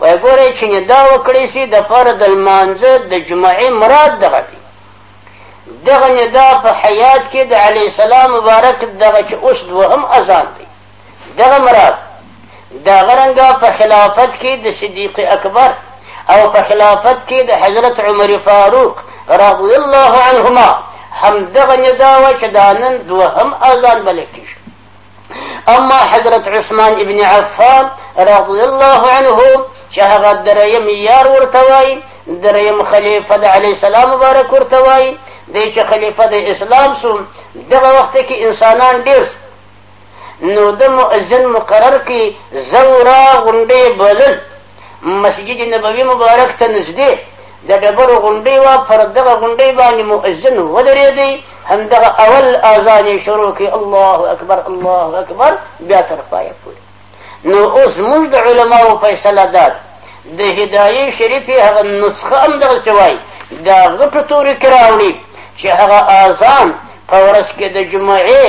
وای ګورئ چې نه دا وکړی سي د پاره د لمانځه د جمعې مراد دغه دی دغه ندا په حیات کې د علی السلام مبارک دغه چې اوس دوهم اذان دی دغه مراد دا غرنګا په خلافت کې د صدیق اکبر او په خلافت کې د حضرت عمر فاروق رضی الله عنهما هم دغه ندا و چې دا نن دوهم اذان بلل کېږي اما حضرت عثمان ابن عفان رضی الله عنه چې هغه دریم یار ورته وایي دریم خلیفه د علیه السلام مبارک ورته وایي دی چې خلیفه د اسلام سو دغه وخت کې انسانان ډېر نو د مؤذن مقرر کې زورا غونډې بلل مسجد نبوي مبارک ته نږدې د ډبرو غونډۍ وه پر دغه غونډۍ باندې مؤذن ودرېدی همدغه اول اذان یې شروع کړي الله اکبر الله اکبر بیا تر پایه پورې نو اوس موږ د علماو فیصله ده د هدایې شریفې هغه نسخه هم دغسې وایي د غټو تورې کې راوړي چې هغه اذان په ورځ کې د جمعې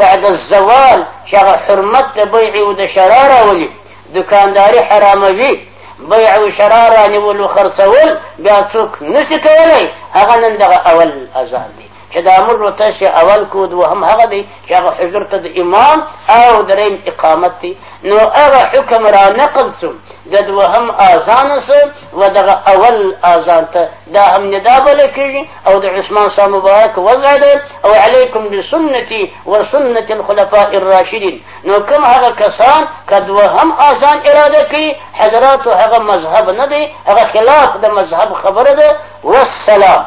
بعد الزوال چې هغه حرمت د بیعې او د شرا راولي دکانداري حراموي بيع او شرا رانيولو خرڅول بیا څوک نشي کولی هغه نن دغه اول اذان دی چې دا امر نو تاسې اول کو دوهم هغه دی چې هغه حضور ته د امام او دریم اقامت دی نو هغه حکم را نقل سو د دوهم اذان سو و دغه اول اذان ته دا هم ندا بل کېږي او د عثمان صاحب مبارک وضع ده او علیکم بسنتي وسنة الخلفاء الراشدین نو کوم هغه کسان که دوهم آزان اراده کوي حضراتو هغه مذهب نه دی هغه خلاف د مذهب خبره ده والسلام